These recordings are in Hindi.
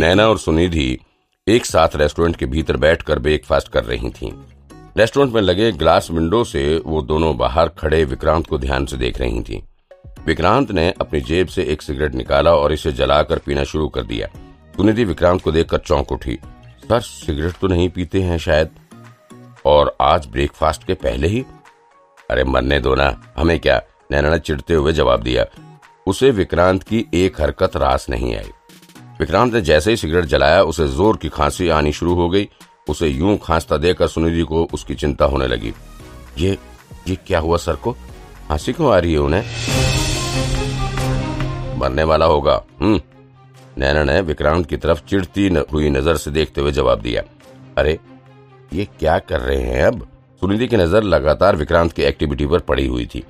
नैना और सुनिधि एक साथ रेस्टोरेंट के भीतर बैठकर ब्रेकफास्ट कर रही थीं। रेस्टोरेंट में लगे ग्लास विंडो से वो दोनों बाहर खड़े विक्रांत को ध्यान से देख रही थीं। विक्रांत ने अपनी जेब से एक सिगरेट निकाला और इसे जलाकर पीना शुरू कर दिया। सुनिधि विक्रांत को देखकर चौंक उठी। सर, सिगरेट तो नहीं पीते हैं शायद? और आज ब्रेकफास्ट के पहले ही? अरे, मरने दो ना। हमें क्या? नैना ने चिढ़ते हुए जवाब दिया। उसे विक्रांत की एक हरकत रास नहीं आई। विक्रांत ने जैसे ही सिगरेट जलाया, उसे ज़ोर की खांसी आनी शुरू हो गई। उसे यूँ खांसता देखकर सुनिधि को उसकी चिंता होने लगी। ये ये क्या हुआ सर को? खांसी क्यों आ रही है उन्हें? मरने वाला होगा। हम्म। नैना ने विक्रांत की तरफ़ चिढ़ती हुई नज़र से देखते हुए जवाब दिया। अरे, ये क्या कर रहे हैं अब? सुनिधि की नज़र लगातार विक्रांत की एक्टिविटी पर पड़ी हुई थी।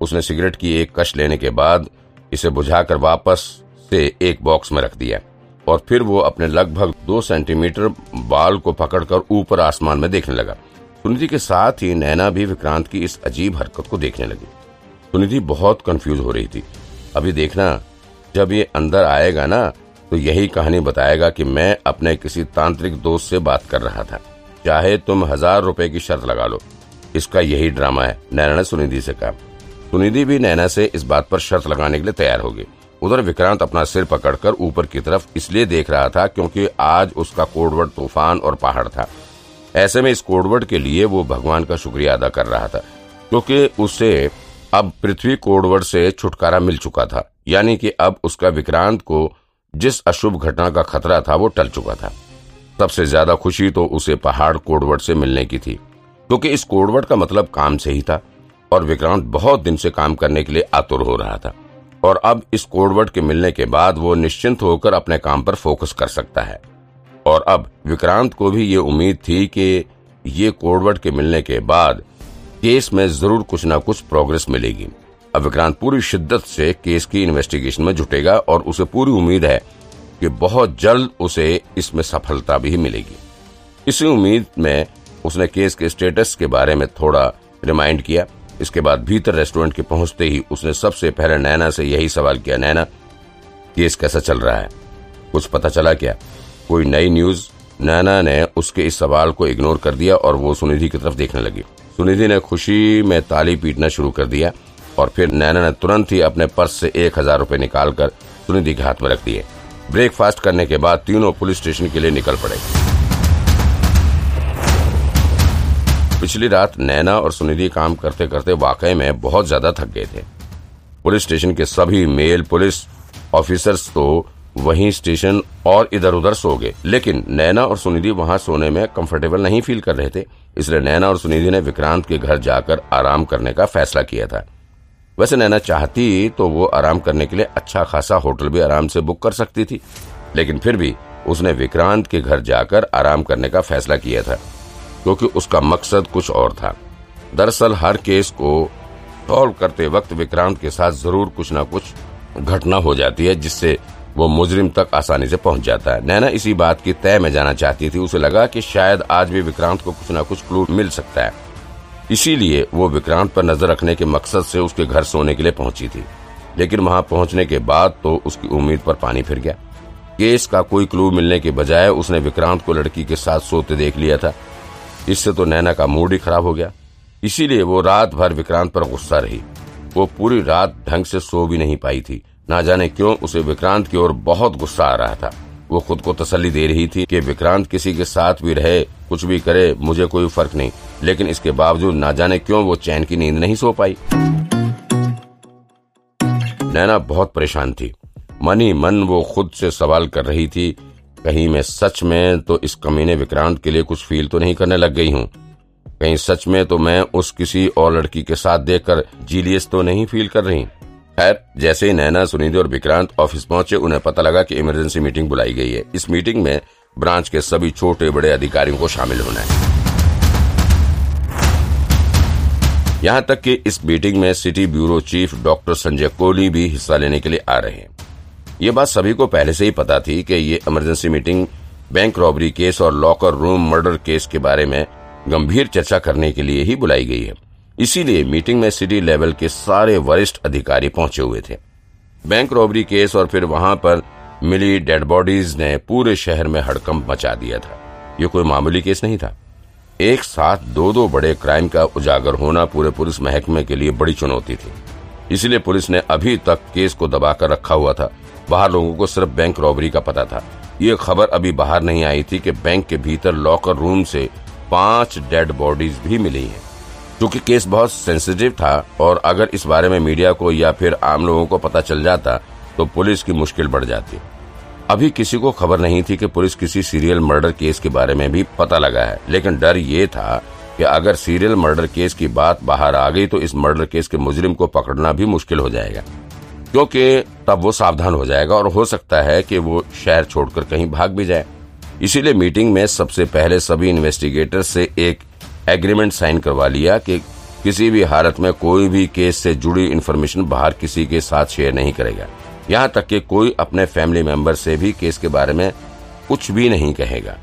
उसने सिगरेट की एक कश लेने के बाद इसे बुझाकर वापस से एक बॉक्स में रख दिया। और फिर वो अपने लगभग दो सेंटीमीटर बाल को पकड़कर ऊपर आसमान में देखने लगा। सुनिधि के साथ ही नैना भी विक्रांत की इस अजीब हरकत को देखने लगी। सुनिधि बहुत कंफ्यूज हो रही थी। अभी देखना, जब ये अंदर आएगा ना तो यही कहानी बताएगा कि मैं अपने किसी तांत्रिक दोस्त से बात कर रहा था। चाहे तुम हज़ार रुपए की शर्त लगा लो। इसका यही ड्रामा है, नैना ने सुनिधि से कहा। सुनिधि भी नैना से इस बात पर शर्त लगाने के लिए तैयार हो गई। उधर विक्रांत अपना सिर पकड़कर ऊपर की तरफ़ इसलिए देख रहा था क्योंकि आज उसका कोडवर्ड तूफ़ान और पहाड़ था। ऐसे में इस कोडवर्ड के लिए वो भगवान का शुक्रिया अदा कर रहा था, क्योंकि उसे अब पृथ्वी कोडवर्ड से छुटकारा मिल चुका था। यानी कि अब उसका विक्रांत को जिस अशुभ घटना का खतरा था, वो टल चुका था। सबसे ज़्यादा खुशी तो उसे पहाड़ कोडवर्ड से मिलने की थी, क्योंकि इस कोडवर्ड का मतलब काम से ही था, और विक्रांत बहुत दिन से काम करने के लिए आतुर हो रहा था। और अब इस कोडवर्ड के मिलने के बाद वो निश्चिंत होकर अपने काम पर फोकस कर सकता है। और अब विक्रांत को भी ये उम्मीद थी कि ये कोडवर्ड के मिलने के बाद केस में ज़रूर कुछ न कुछ प्रोग्रेस मिलेगी। अब विक्रांत पूरी शिद्दत से केस की इन्वेस्टिगेशन में जुटेगा और उसे पूरी उम्मीद है कि बहुत जल्द उसे इसमें सफलता भी मिलेगी। इसी उम्मीद में उसने केस के स्टेटस के बारे में थोड़ा रिमाइंड किया। इसके बाद भीतर रेस्टोरेंट के पहुँचते ही उसने सबसे पहले नैना से यही सवाल किया, नैना, केस कैसा चल रहा है? कुछ पता चला क्या? कोई नई न्यूज़? नैना ने उसके इस सवाल को इग्नोर कर दिया और वो सुनिधि की तरफ़ देखने लगी। सुनिधि ने खुशी में ताली पीटना शुरू कर दिया और फिर नैना ने तुरंत ही अपने पर्स से एक हज़ार रूपए निकालकर सुनिधि के हाथ में रख दिए। ब्रेकफास्ट करने के बाद तीनों पुलिस स्टेशन के लिए निकल पड़े। पिछली रात नैना और सुनिधि काम करते करते वाकई में बहुत ज़्यादा थक गए थे। पुलिस स्टेशन के सभी मेल पुलिस ऑफिसर्स तो वहीं स्टेशन और इधर उधर सो गए, लेकिन नैना और सुनिधि वहाँ सोने में कंफर्टेबल नहीं फील कर रहे थे, इसलिए नैना और सुनिधि ने विक्रांत के घर जाकर आराम करने का फैसला किया था। वैसे नैना चाहती तो वो आराम करने के लिए अच्छा खासा होटल भी आराम से बुक कर सकती थी, लेकिन फिर भी उसने विक्रांत के घर जाकर आराम करने का फैसला किया था। क्योंकि उसका मकसद कुछ और था। दरअसल हर केस को सॉल्व करते वक्त विक्रांत के साथ ज़रूर कुछ न कुछ घटना हो जाती है, जिससे वो मुजरिम तक आसानी से पहुँच जाता है। नैना इसी बात की तय में जाना चाहती थी। उसे लगा कि शायद आज भी विक्रांत को कुछ न कुछ क्लू मिल सकता है। इसीलिए वो विक्रांत पर नज़र रखने के मकसद से उसके घर सोने के लिए पहुँची थी। लेकिन वहाँ पहुँचने के बाद तो उसकी उम्मीद पर पानी फिर गया। केस का कोई क्लू मिलने के बजाय उसने विक्रांत को लड़की के साथ सोते देख लिया था। इससे तो नैना का मूड ही खराब हो गया। इसीलिए वो रात भर विक्रांत पर गुस्सा रही। वो पूरी रात ढंग से सो भी नहीं पाई थी। ना जाने क्यों उसे विक्रांत की ओर बहुत गुस्सा आ रहा था। वो खुद को तसल्ली दे रही थी कि विक्रांत किसी के साथ भी रहे, कुछ भी करे, मुझे कोई फ़र्क नहीं। लेकिन इसके बावजूद ना जाने क्यों वो चैन की नींद नहीं सो पाई। नैना बहुत परेशान थी। मन ही मन वो खुद से सवाल कर रही थी कहीं मैं सच में तो इस कमीने विक्रांत के लिए कुछ फील तो नहीं करने लग गई हूँ। कहीं सच में तो मैं उस किसी और लड़की के साथ देखकर जीलियस तो नहीं फील कर रही। खैर, जैसे ही नैना सुनिधि और विक्रांत ऑफ़िस पहुँचे, उन्हें पता लगा कि इमरजेंसी मीटिंग बुलाई गई है। इस मीटिंग में ब्रांच के सभी छोटे बड़े अधिकारियों को शामिल होना है। यहाँ तक कि इस मीटिंग में city bureau chief doctor Sanjay Kohli भी हिस्सा लेने के लिए आ रहे हैं। ये बात सभी को पहले से ही पता थी कि ये emergency meeting bank robbery case और लॉकर रूम मर्डर केस के बारे में गंभीर चर्चा करने के लिए ही बुलाई गई है। इसीलिए मीटिंग में सिटी लेवल के सारे वरिष्ठ अधिकारी पहुँचे हुए थे। बैंक रॉबरी केस और फिर वहाँ पर मिली डेड बॉडीज ने पूरे शहर में हड़कंप मचा दिया था। ये कोई मामूली केस नहीं था। एक साथ दो दो बड़े क्राइम का उजागर होना पूरे पुलिस महकमे के लिए बड़ी चुनौती थी। इसलिए पुलिस ने अभी तक केस को दबाकर रखा हुआ था। बाहर लोगों को सिर्फ़ बैंक रॉबरी का पता था। ये खबर अभी बाहर नहीं आई थी कि बैंक के भीतर लॉकर रूम से पाँच डेड बॉडीज भी मिली हैं। क्योंकि केस बहुत सेंसिटिव था और अगर इस बारे में मीडिया को या फिर आम लोगों को पता चल जाता तो पुलिस की मुश्किल बढ़ जाती। अभी किसी को खबर नहीं थी कि पुलिस किसी सीरियल मर्डर केस के बारे में भी पता लगा है। लेकिन डर ये था कि अगर सीरियल मर्डर केस की बात बाहर आ गई तो इस मर्डर केस के मुजरिम को पकड़ना भी मुश्किल हो जाएगा। क्योंकि तब वो सावधान हो जाएगा और हो सकता है कि वो शहर छोड़कर कहीं भाग भी जाए। इसीलिए मीटिंग में सबसे पहले सभी इन्वेस्टिगेटर से एक एग्रीमेंट साइन करवा लिया कि किसी भी हालत में कोई भी केस से जुड़ी इन्फॉर्मेशन बाहर किसी के साथ शेयर नहीं करेगा। यहाँ तक कि कोई अपने फैमिली मेंबर से भी केस के बारे में कुछ भी नहीं कहेगा।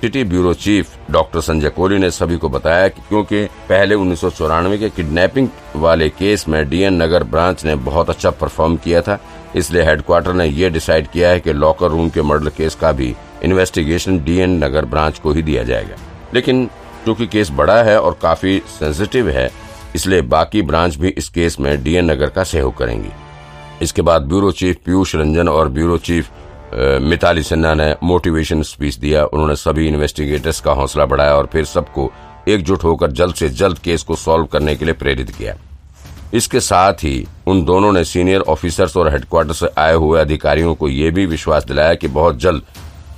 City bureau chief doctor Sanjay Kohli ने सभी को बताया कि क्योंकि पहले उन्नीस सौ चौरानवे के किडनैपिंग वाले केस में डीएन नगर ब्रांच ने बहुत अच्छा परफॉर्म किया था, इसलिए हेडक्वार्टर ने यह डिसाइड किया है कि लॉकर रूम के मर्डर केस का भी इन्वेस्टिगेशन डीएन नगर ब्रांच को ही दिया जाएगा। लेकिन क्योंकि केस बड़ा है और काफ़ी सेंसिटिव है, इसलिए बाकी ब्रांच भी इस केस में डीएन नगर का सहयोग करेंगी। इसके बाद ब्यूरो चीफ पीयूष रंजन और ब्यूरो चीफ मिताली सिन्हा ने मोटिवेशन स्पीच दिया, उन्होंने सभी इन्वेस्टिगेटर्स का हौसला बढ़ाया और फिर सबको एकजुट होकर जल्द से जल्द केस को सॉल्व करने के लिए प्रेरित किया। इसके साथ ही उन दोनों ने सीनियर ऑफिसर्स और हेडक्वार्टर से आए हुए अधिकारियों को यह भी विश्वास दिलाया कि बहुत जल्द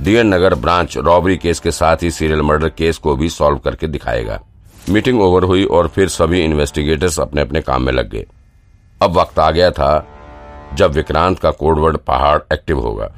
D N Nagar branch robbery case के साथ ही सीरियल मर्डर केस को भी सॉल्व करके दिखाएगा। मीटिंग ओवर हुई और फिर सभी इन्वेस्टिगेटर्स अपने अपने काम में लग गए। अब वक्त आ गया था जब विक्रांत का कोडवर्ड पहाड़ एक्टिव होगा।